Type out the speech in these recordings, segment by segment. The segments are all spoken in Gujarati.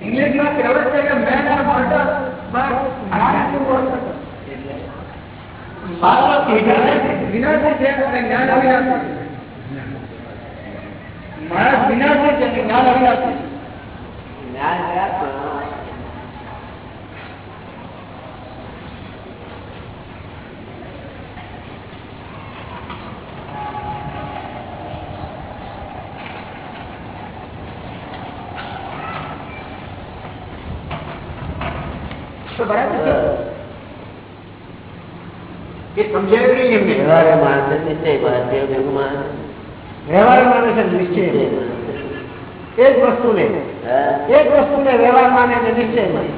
ઇંગ્લિશમાં કહેવત છે કે મેન આર મોર્ટલ બટ વિનાશી છે અને જ્ઞાન અવિનાશી માણસ વિનાશી છે અને જ્ઞાન અવિનાશી જ્ઞાન તો બરાબર છે એ સમજાયું નહીં એમને વ્યવહારે માણસ નિશ્ચય માણસ દેવ ભેગમાં વ્યવહાર માને છે નિશ્ચય એક વસ્તુને એક વસ્તુને વ્યવહાર માને છે નિશ્ચય માને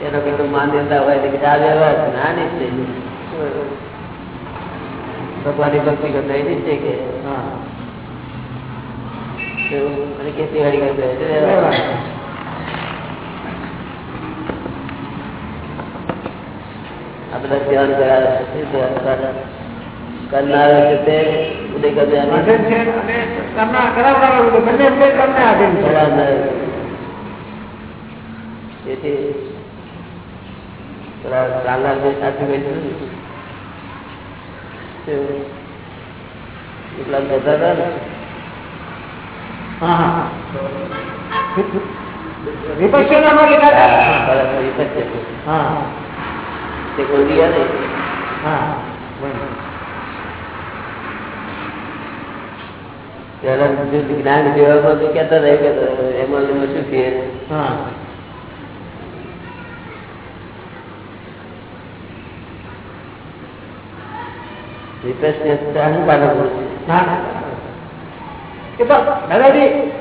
એનો કેટલું માન્યતા હોય કે આ વ્યવહાર છે આ નિશ્ચય ભગવાનની ભક્તિ કરતા એ નિશ્ચય કે હા એવું અને ખેતીવાડી કરતા હોય તો વ્યવહાર. વ્યવહાર. આ બધા ધ્યાન કરાવે ધ્યાન છે તે ઉદય કરાવનારો તેથી? હતા ને હા હા પરત વિપક્ષ હા તે પહેલા જો જ્ઞાન જેવા તો કહેતા રહે કે એમાં શું છે? હા. વિપક્ષ ને અહંકાર હા. એ તો દાદાજી.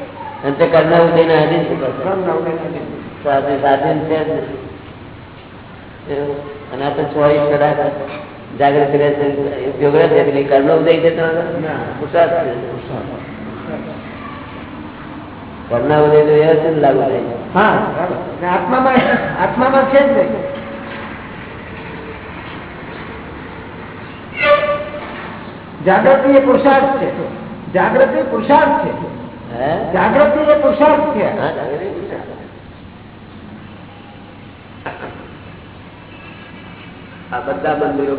કરનાર ઉદયના આધીન છે પાછા. સાથે સાધન છે. અને આ તો ચોવીસ કલાક જાગૃત રહે છે ઉપયોગ રહે છે એટલે કર્મ ઉદય છે તો ના. પુરુષાર્થ છે કર્મના ઉદય તો વ્યવસ્થિત લાગુ થાય છે હા બરાબર. અને આત્મામાં આત્મામાં છે જ નહીં જાગૃતિ એ પુરુષાર્થ છે જાગૃતિ પુરુષાર્થ છે હે જાગૃતિ એ પુરુષાર્થ છે આ બધા મંદિરો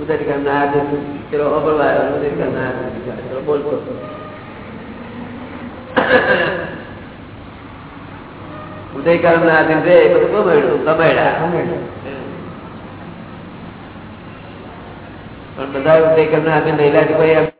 ઉદય કર્મના આધીન પેલો અબળવા આવ્યો ઉદય કર્મના બોલતો. ઉદય આધીન રે બધું ગમેડ્યું ગમેડા પણ બધા ઉદય ના છે કોઈ એમ